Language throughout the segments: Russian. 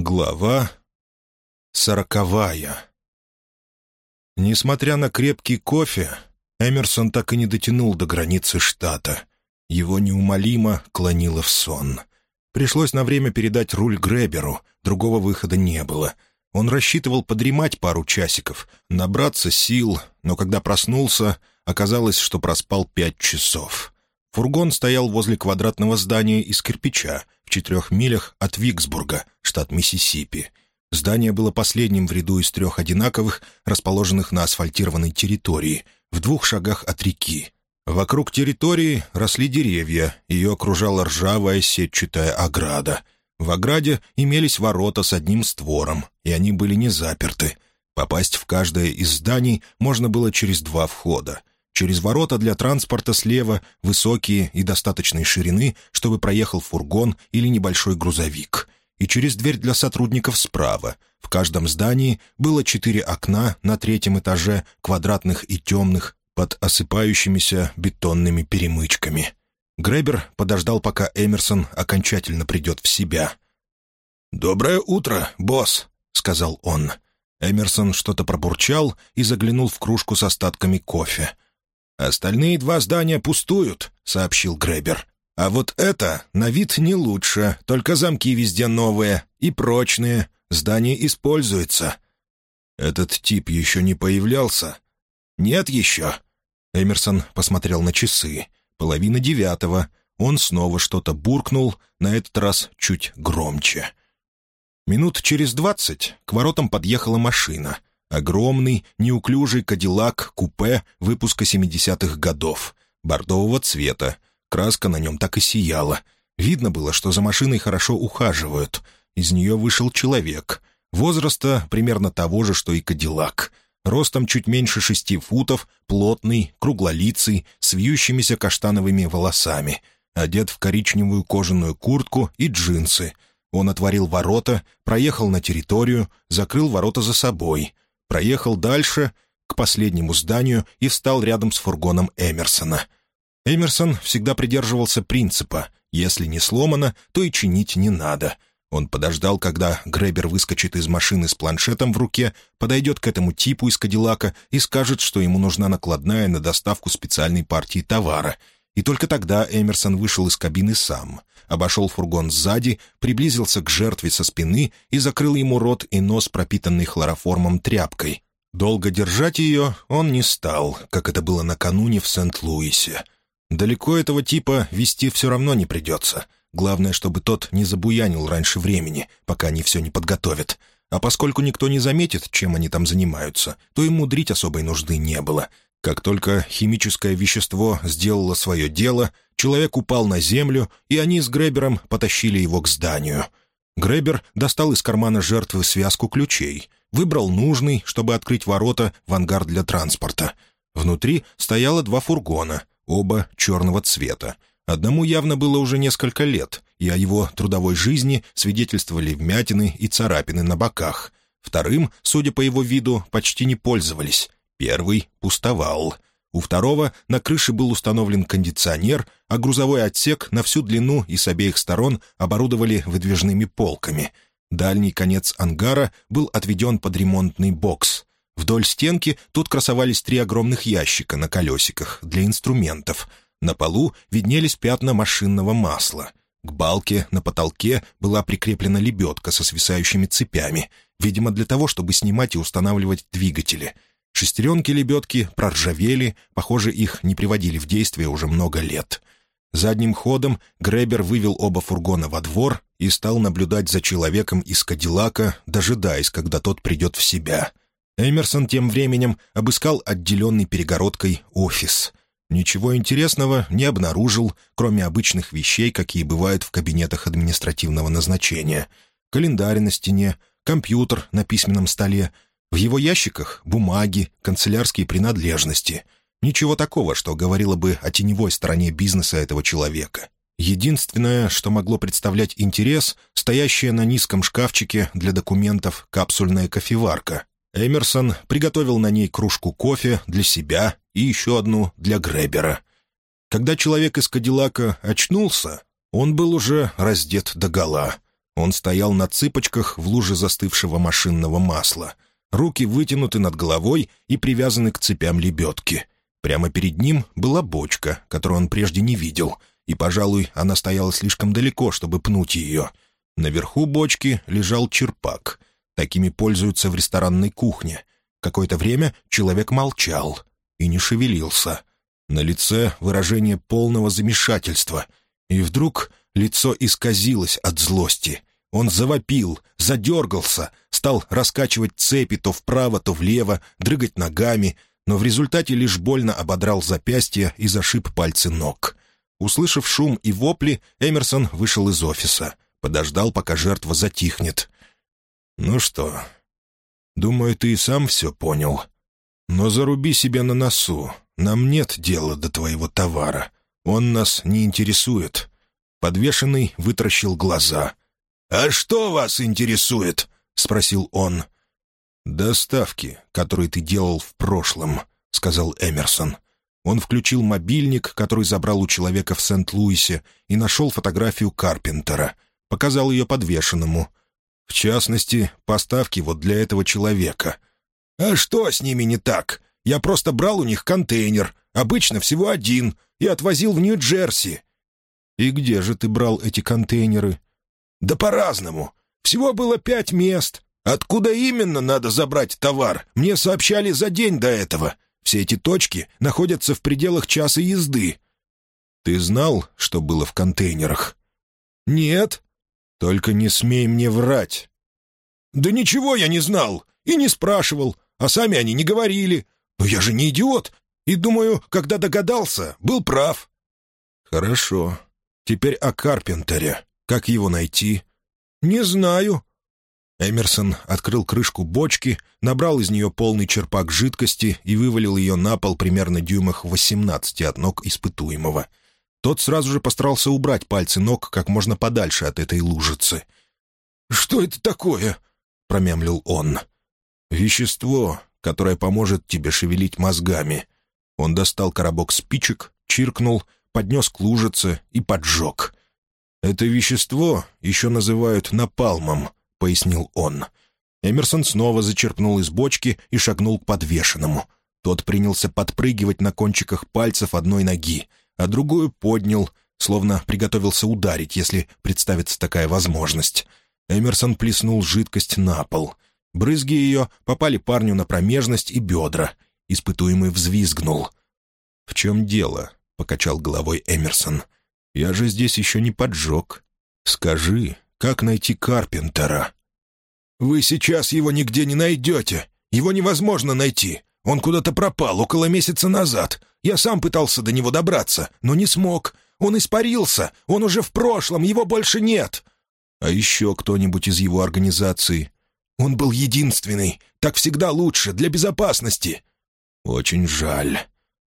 Глава сороковая Несмотря на крепкий кофе, Эмерсон так и не дотянул до границы штата. Его неумолимо клонило в сон. Пришлось на время передать руль Греберу, другого выхода не было. Он рассчитывал подремать пару часиков, набраться сил, но когда проснулся, оказалось, что проспал пять часов. Фургон стоял возле квадратного здания из кирпича в четырех милях от Виксбурга, штат Миссисипи. Здание было последним в ряду из трех одинаковых, расположенных на асфальтированной территории, в двух шагах от реки. Вокруг территории росли деревья, ее окружала ржавая сетчатая ограда. В ограде имелись ворота с одним створом, и они были не заперты. Попасть в каждое из зданий можно было через два входа. Через ворота для транспорта слева высокие и достаточной ширины, чтобы проехал фургон или небольшой грузовик. И через дверь для сотрудников справа. В каждом здании было четыре окна на третьем этаже, квадратных и темных, под осыпающимися бетонными перемычками. Гребер подождал, пока Эмерсон окончательно придет в себя. «Доброе утро, босс», — сказал он. Эмерсон что-то пробурчал и заглянул в кружку с остатками кофе. «Остальные два здания пустуют», — сообщил Гребер. «А вот это на вид не лучше, только замки везде новые и прочные. Здание используется». «Этот тип еще не появлялся?» «Нет еще». Эмерсон посмотрел на часы. Половина девятого. Он снова что-то буркнул, на этот раз чуть громче. Минут через двадцать к воротам подъехала машина. Огромный, неуклюжий кадиллак-купе выпуска 70-х годов. Бордового цвета. Краска на нем так и сияла. Видно было, что за машиной хорошо ухаживают. Из нее вышел человек. Возраста примерно того же, что и кадиллак. Ростом чуть меньше шести футов, плотный, круглолицый, с вьющимися каштановыми волосами. Одет в коричневую кожаную куртку и джинсы. Он отворил ворота, проехал на территорию, закрыл ворота за собой — проехал дальше, к последнему зданию и встал рядом с фургоном Эмерсона. Эмерсон всегда придерживался принципа «если не сломано, то и чинить не надо». Он подождал, когда Гребер выскочит из машины с планшетом в руке, подойдет к этому типу из Кадиллака и скажет, что ему нужна накладная на доставку специальной партии товара. И только тогда Эмерсон вышел из кабины сам, обошел фургон сзади, приблизился к жертве со спины и закрыл ему рот и нос, пропитанный хлороформом тряпкой. Долго держать ее он не стал, как это было накануне в Сент-Луисе. Далеко этого типа вести все равно не придется. Главное, чтобы тот не забуянил раньше времени, пока они все не подготовят. А поскольку никто не заметит, чем они там занимаются, то и мудрить особой нужды не было. Как только химическое вещество сделало свое дело, человек упал на землю, и они с Гребером потащили его к зданию. Гребер достал из кармана жертвы связку ключей, выбрал нужный, чтобы открыть ворота в ангар для транспорта. Внутри стояло два фургона, оба черного цвета. Одному явно было уже несколько лет, и о его трудовой жизни свидетельствовали вмятины и царапины на боках. Вторым, судя по его виду, почти не пользовались. Первый пустовал. У второго на крыше был установлен кондиционер, а грузовой отсек на всю длину и с обеих сторон оборудовали выдвижными полками. Дальний конец ангара был отведен под ремонтный бокс. Вдоль стенки тут красовались три огромных ящика на колесиках для инструментов. На полу виднелись пятна машинного масла. К балке на потолке была прикреплена лебедка со свисающими цепями, видимо, для того, чтобы снимать и устанавливать двигатели — Шестеренки-лебедки проржавели, похоже, их не приводили в действие уже много лет. Задним ходом Гребер вывел оба фургона во двор и стал наблюдать за человеком из Кадиллака, дожидаясь, когда тот придет в себя. Эмерсон тем временем обыскал отделенный перегородкой офис. Ничего интересного не обнаружил, кроме обычных вещей, какие бывают в кабинетах административного назначения. Календарь на стене, компьютер на письменном столе — в его ящиках — бумаги, канцелярские принадлежности. Ничего такого, что говорило бы о теневой стороне бизнеса этого человека. Единственное, что могло представлять интерес, стоящая на низком шкафчике для документов капсульная кофеварка. Эмерсон приготовил на ней кружку кофе для себя и еще одну для Гребера. Когда человек из Кадиллака очнулся, он был уже раздет догола — Он стоял на цыпочках в луже застывшего машинного масла. Руки вытянуты над головой и привязаны к цепям лебедки. Прямо перед ним была бочка, которую он прежде не видел, и, пожалуй, она стояла слишком далеко, чтобы пнуть ее. Наверху бочки лежал черпак. Такими пользуются в ресторанной кухне. Какое-то время человек молчал и не шевелился. На лице выражение полного замешательства. И вдруг лицо исказилось от злости. Он завопил, задергался, стал раскачивать цепи то вправо, то влево, дрыгать ногами, но в результате лишь больно ободрал запястья и зашиб пальцы ног. Услышав шум и вопли, Эмерсон вышел из офиса. Подождал, пока жертва затихнет. «Ну что, думаю, ты и сам все понял. Но заруби себя на носу. Нам нет дела до твоего товара. Он нас не интересует». Подвешенный вытращил глаза. «А что вас интересует?» — спросил он. «Доставки, которые ты делал в прошлом», — сказал Эмерсон. Он включил мобильник, который забрал у человека в Сент-Луисе, и нашел фотографию Карпентера. Показал ее подвешенному. В частности, поставки вот для этого человека. «А что с ними не так? Я просто брал у них контейнер, обычно всего один, и отвозил в Нью-Джерси». «И где же ты брал эти контейнеры?» «Да по-разному. Всего было пять мест. Откуда именно надо забрать товар, мне сообщали за день до этого. Все эти точки находятся в пределах часа езды». «Ты знал, что было в контейнерах?» «Нет». «Только не смей мне врать». «Да ничего я не знал и не спрашивал, а сами они не говорили. Но я же не идиот, и, думаю, когда догадался, был прав». «Хорошо. Теперь о Карпентере. Как его найти?» «Не знаю». Эмерсон открыл крышку бочки, набрал из нее полный черпак жидкости и вывалил ее на пол примерно дюймах 18 от ног испытуемого. Тот сразу же постарался убрать пальцы ног как можно подальше от этой лужицы. «Что это такое?» — промямлил он. «Вещество, которое поможет тебе шевелить мозгами». Он достал коробок спичек, чиркнул, поднес к лужице и поджег. «Это вещество еще называют напалмом», — пояснил он. Эмерсон снова зачерпнул из бочки и шагнул к подвешенному. Тот принялся подпрыгивать на кончиках пальцев одной ноги, а другую поднял, словно приготовился ударить, если представится такая возможность. Эмерсон плеснул жидкость на пол. Брызги ее попали парню на промежность и бедра. Испытуемый взвизгнул. «В чем дело?» — покачал головой Эмерсон. — я же здесь еще не поджег. Скажи, как найти Карпентера?» «Вы сейчас его нигде не найдете. Его невозможно найти. Он куда-то пропал около месяца назад. Я сам пытался до него добраться, но не смог. Он испарился. Он уже в прошлом, его больше нет». «А еще кто-нибудь из его организации?» «Он был единственный. Так всегда лучше, для безопасности». «Очень жаль.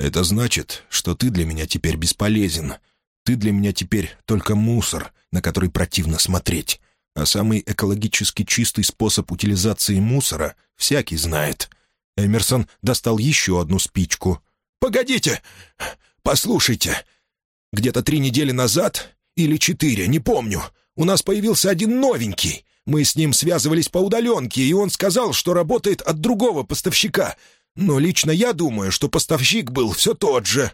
Это значит, что ты для меня теперь бесполезен. Ты для меня теперь только мусор, на который противно смотреть. А самый экологически чистый способ утилизации мусора всякий знает. Эмерсон достал еще одну спичку. «Погодите! Послушайте! Где-то три недели назад, или четыре, не помню, у нас появился один новенький. Мы с ним связывались по удаленке, и он сказал, что работает от другого поставщика. Но лично я думаю, что поставщик был все тот же».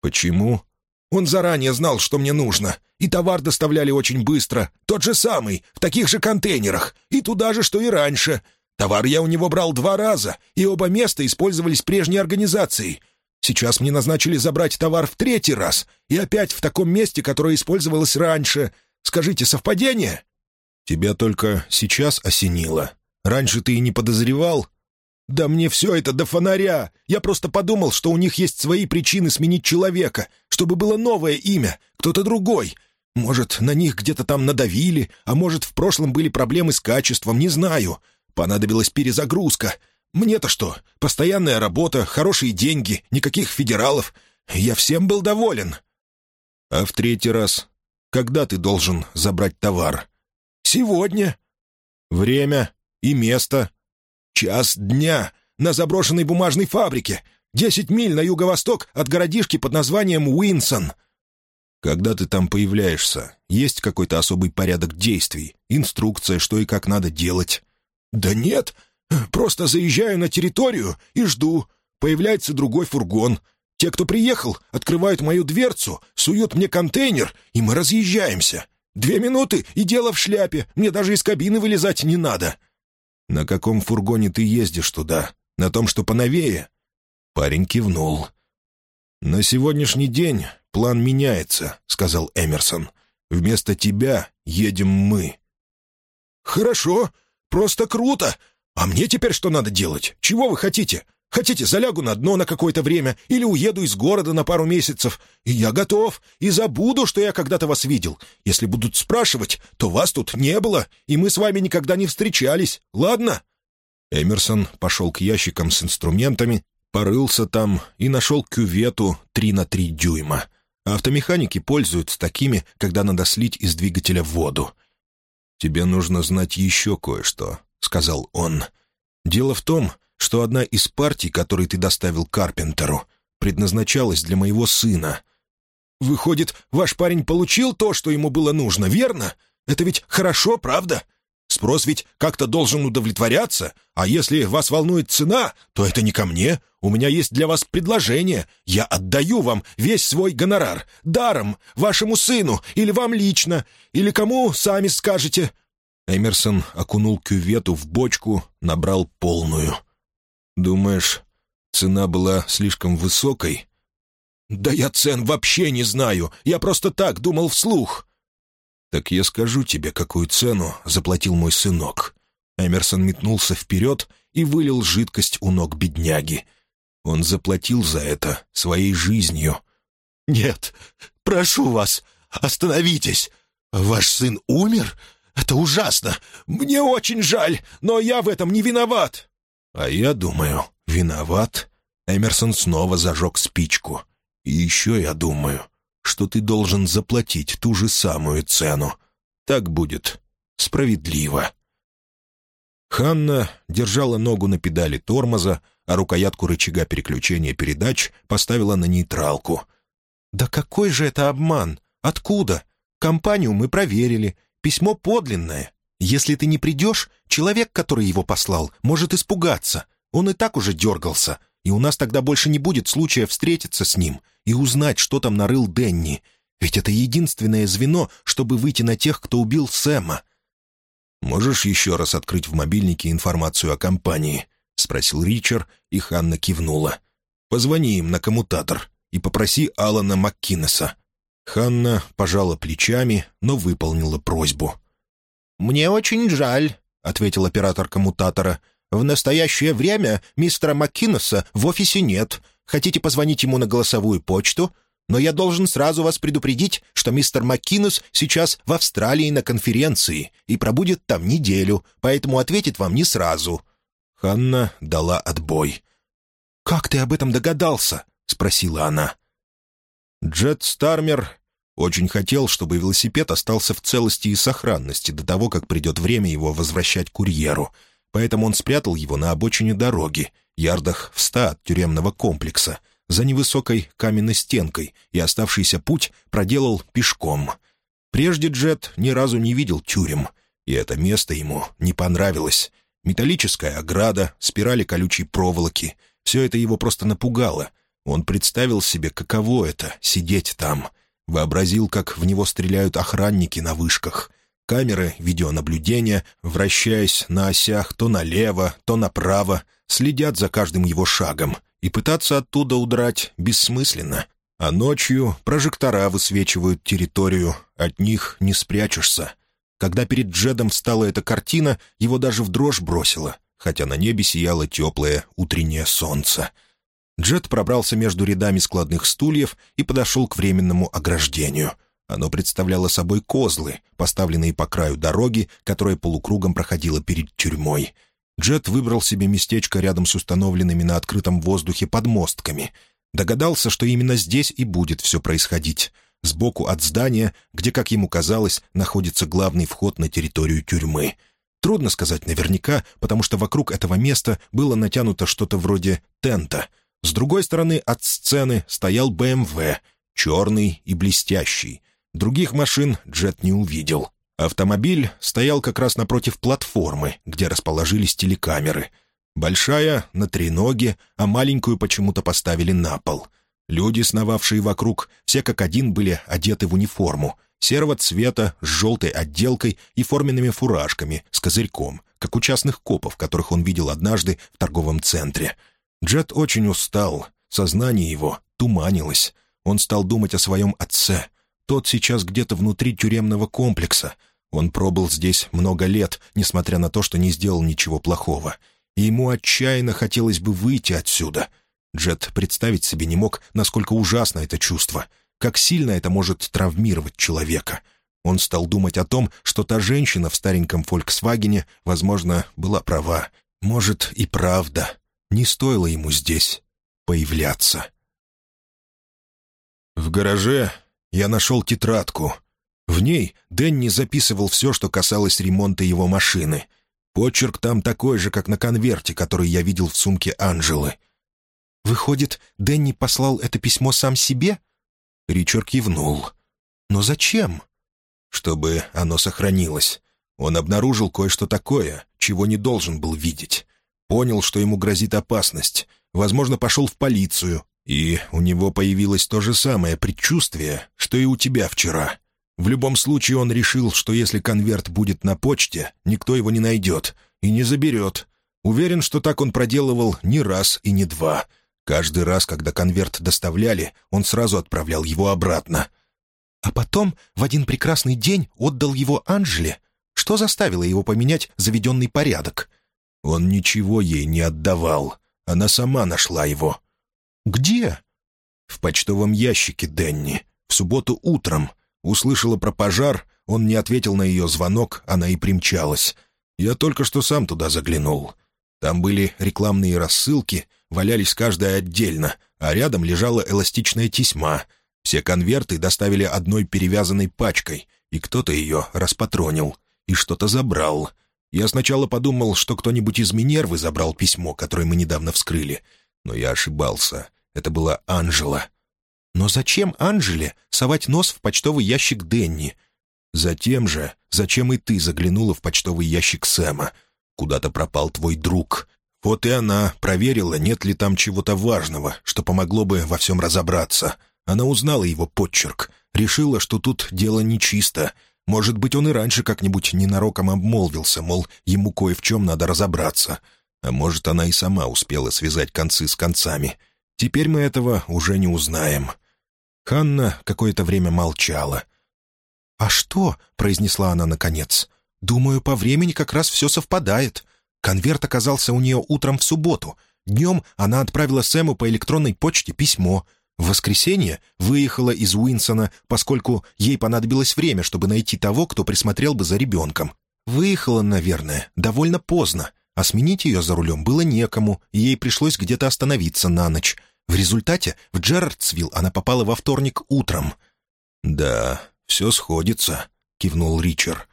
«Почему?» Он заранее знал, что мне нужно, и товар доставляли очень быстро, тот же самый, в таких же контейнерах, и туда же, что и раньше. Товар я у него брал два раза, и оба места использовались прежней организацией. Сейчас мне назначили забрать товар в третий раз, и опять в таком месте, которое использовалось раньше. Скажите, совпадение?» «Тебя только сейчас осенило. Раньше ты и не подозревал?» «Да мне все это до фонаря! Я просто подумал, что у них есть свои причины сменить человека, чтобы было новое имя, кто-то другой. Может, на них где-то там надавили, а может, в прошлом были проблемы с качеством, не знаю. Понадобилась перезагрузка. Мне-то что? Постоянная работа, хорошие деньги, никаких федералов. Я всем был доволен». «А в третий раз? Когда ты должен забрать товар?» «Сегодня». «Время и место?» Час дня на заброшенной бумажной фабрике. Десять миль на юго-восток от городишки под названием Уинсон. Когда ты там появляешься, есть какой-то особый порядок действий, инструкция, что и как надо делать?» «Да нет, просто заезжаю на территорию и жду. Появляется другой фургон. Те, кто приехал, открывают мою дверцу, суют мне контейнер, и мы разъезжаемся. Две минуты, и дело в шляпе. Мне даже из кабины вылезать не надо». «На каком фургоне ты ездишь туда? На том, что поновее?» Парень кивнул. «На сегодняшний день план меняется», — сказал Эмерсон. «Вместо тебя едем мы». «Хорошо, просто круто. А мне теперь что надо делать? Чего вы хотите? Хотите, залягу на дно на какое-то время или уеду из города на пару месяцев? И я готов, и забуду, что я когда-то вас видел. Если будут спрашивать, то вас тут не было, и мы с вами никогда не встречались, ладно?» Эмерсон пошел к ящикам с инструментами, порылся там и нашел кювету 3 на 3 дюйма. Автомеханики пользуются такими, когда надо слить из двигателя воду. «Тебе нужно знать еще кое-что», — сказал он. «Дело в том, что одна из партий, которые ты доставил Карпентеру, предназначалась для моего сына. Выходит, ваш парень получил то, что ему было нужно, верно? Это ведь хорошо, правда? Спрос ведь как-то должен удовлетворяться, а если вас волнует цена, то это не ко мне. У меня есть для вас предложение. Я отдаю вам весь свой гонорар, даром, вашему сыну, или вам лично, или кому сами скажете». Эмерсон окунул кювету в бочку, набрал полную. «Думаешь, цена была слишком высокой?» «Да я цен вообще не знаю. Я просто так думал вслух». «Так я скажу тебе, какую цену заплатил мой сынок». Эмерсон метнулся вперед и вылил жидкость у ног бедняги. Он заплатил за это своей жизнью. «Нет, прошу вас, остановитесь. Ваш сын умер? Это ужасно. Мне очень жаль, но я в этом не виноват». «А я думаю, виноват?» Эмерсон снова зажег спичку. «И еще я думаю, что ты должен заплатить ту же самую цену. Так будет справедливо». Ханна держала ногу на педали тормоза, а рукоятку рычага переключения передач поставила на нейтралку. «Да какой же это обман? Откуда? Компанию мы проверили. Письмо подлинное. Если ты не придешь, человек, который его послал, может испугаться. Он и так уже дергался, и у нас тогда больше не будет случая встретиться с ним и узнать, что там нарыл Денни. Ведь это единственное звено, чтобы выйти на тех, кто убил Сэма». «Можешь еще раз открыть в мобильнике информацию о компании?» — спросил Ричард, и Ханна кивнула. «Позвони им на коммутатор и попроси Алана МакКиннеса». Ханна пожала плечами, но выполнила просьбу. «Мне очень жаль», — ответил оператор коммутатора. «В настоящее время мистера Маккинеса в офисе нет. Хотите позвонить ему на голосовую почту? Но я должен сразу вас предупредить, что мистер Маккинес сейчас в Австралии на конференции и пробудет там неделю, поэтому ответит вам не сразу». Ханна дала отбой. «Как ты об этом догадался?» — спросила она. Джет Стармер очень хотел, чтобы велосипед остался в целости и сохранности до того, как придет время его возвращать курьеру. Поэтому он спрятал его на обочине дороги, ярдах в ста от тюремного комплекса, за невысокой каменной стенкой, и оставшийся путь проделал пешком. Прежде Джет ни разу не видел тюрем, и это место ему не понравилось. Металлическая ограда, спирали колючей проволоки — все это его просто напугало. Он представил себе, каково это — сидеть там — Вообразил, как в него стреляют охранники на вышках. Камеры видеонаблюдения, вращаясь на осях то налево, то направо, следят за каждым его шагом, и пытаться оттуда удрать бессмысленно. А ночью прожектора высвечивают территорию, от них не спрячешься. Когда перед Джедом встала эта картина, его даже в дрожь бросило, хотя на небе сияло теплое утреннее солнце — Джет пробрался между рядами складных стульев и подошел к временному ограждению. Оно представляло собой козлы, поставленные по краю дороги, которая полукругом проходила перед тюрьмой. Джет выбрал себе местечко рядом с установленными на открытом воздухе подмостками. Догадался, что именно здесь и будет все происходить. Сбоку от здания, где, как ему казалось, находится главный вход на территорию тюрьмы. Трудно сказать наверняка, потому что вокруг этого места было натянуто что-то вроде тента — с другой стороны от сцены стоял БМВ. черный и блестящий. Других машин Джет не увидел. Автомобиль стоял как раз напротив платформы, где расположились телекамеры. Большая — на три ноги, а маленькую почему-то поставили на пол. Люди, сновавшие вокруг, все как один были одеты в униформу. Серого цвета, с желтой отделкой и форменными фуражками, с козырьком, как у частных копов, которых он видел однажды в торговом центре. Джет очень устал, сознание его туманилось. Он стал думать о своем отце. Тот сейчас где-то внутри тюремного комплекса. Он пробыл здесь много лет, несмотря на то, что не сделал ничего плохого. И ему отчаянно хотелось бы выйти отсюда. Джет представить себе не мог, насколько ужасно это чувство, как сильно это может травмировать человека. Он стал думать о том, что та женщина в стареньком «Фольксвагене», возможно, была права. Может, и правда. Не стоило ему здесь появляться. В гараже я нашел тетрадку. В ней Дэнни записывал все, что касалось ремонта его машины. Почерк там такой же, как на конверте, который я видел в сумке Анжелы. «Выходит, Дэнни послал это письмо сам себе?» Ричард кивнул. «Но зачем?» «Чтобы оно сохранилось. Он обнаружил кое-что такое, чего не должен был видеть. Понял, что ему грозит опасность. Возможно, пошел в полицию, и у него появилось то же самое предчувствие, что и у тебя вчера. В любом случае он решил, что если конверт будет на почте, никто его не найдет и не заберет. Уверен, что так он проделывал не раз и не два. Каждый раз, когда конверт доставляли, он сразу отправлял его обратно. А потом в один прекрасный день отдал его Анжеле. Что заставило его поменять заведенный порядок? Он ничего ей не отдавал. Она сама нашла его. «Где?» «В почтовом ящике, Денни. В субботу утром. Услышала про пожар, он не ответил на ее звонок, она и примчалась. Я только что сам туда заглянул. Там были рекламные рассылки, валялись каждая отдельно, а рядом лежала эластичная тесьма. Все конверты доставили одной перевязанной пачкой, и кто-то ее распатронил и что-то забрал. Я сначала подумал, что кто-нибудь из Минервы забрал письмо, которое мы недавно вскрыли, но я ошибался. Это была Анжела. Но зачем Анжеле совать нос в почтовый ящик Денни? Затем же, зачем и ты заглянула в почтовый ящик Сэма? Куда-то пропал твой друг. Вот и она проверила, нет ли там чего-то важного, что помогло бы во всем разобраться. Она узнала его подчерк, решила, что тут дело нечисто. Может быть, он и раньше как-нибудь ненароком обмолвился, мол, ему кое в чем надо разобраться. А может, она и сама успела связать концы с концами. Теперь мы этого уже не узнаем». Ханна какое-то время молчала. «А что?» — произнесла она наконец. «Думаю, по времени как раз все совпадает. Конверт оказался у нее утром в субботу. Днем она отправила Сэму по электронной почте письмо. В воскресенье выехала из Уинсона, поскольку ей понадобилось время, чтобы найти того, кто присмотрел бы за ребенком. Выехала, наверное, довольно поздно, а сменить ее за рулем было некому, и ей пришлось где-то остановиться на ночь. В результате в Джерардсвилл она попала во вторник утром. «Да, все сходится», — кивнул Ричард.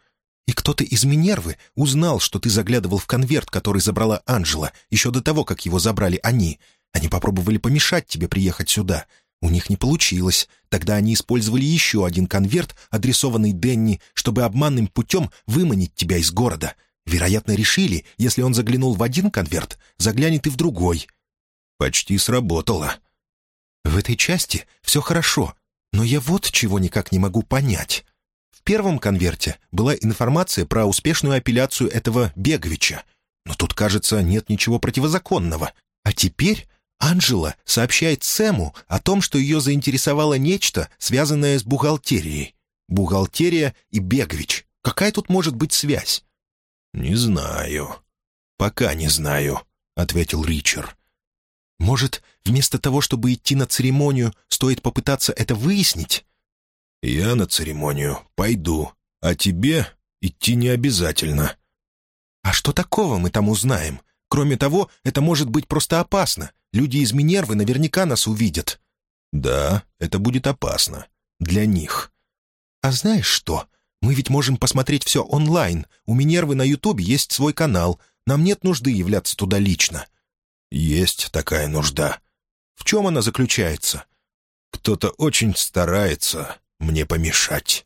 «И кто-то из Минервы узнал, что ты заглядывал в конверт, который забрала Анжела, еще до того, как его забрали они. Они попробовали помешать тебе приехать сюда. У них не получилось. Тогда они использовали еще один конверт, адресованный Денни, чтобы обманным путем выманить тебя из города. Вероятно, решили, если он заглянул в один конверт, заглянет и в другой. Почти сработало. В этой части все хорошо, но я вот чего никак не могу понять. В первом конверте была информация про успешную апелляцию этого Беговича. Но тут, кажется, нет ничего противозаконного. А теперь Анжела сообщает Сэму о том, что ее заинтересовало нечто, связанное с бухгалтерией. Бухгалтерия и Бегович. Какая тут может быть связь? «Не знаю. Пока не знаю», — ответил Ричард. «Может, вместо того, чтобы идти на церемонию, стоит попытаться это выяснить?» «Я на церемонию пойду, а тебе идти не обязательно». «А что такого мы там узнаем? Кроме того, это может быть просто опасно. Люди из Минервы наверняка нас увидят». «Да, это будет опасно. Для них». «А знаешь что? Мы ведь можем посмотреть все онлайн. У Минервы на Ютубе есть свой канал. Нам нет нужды являться туда лично». «Есть такая нужда». «В чем она заключается?» Кто-то очень старается мне помешать».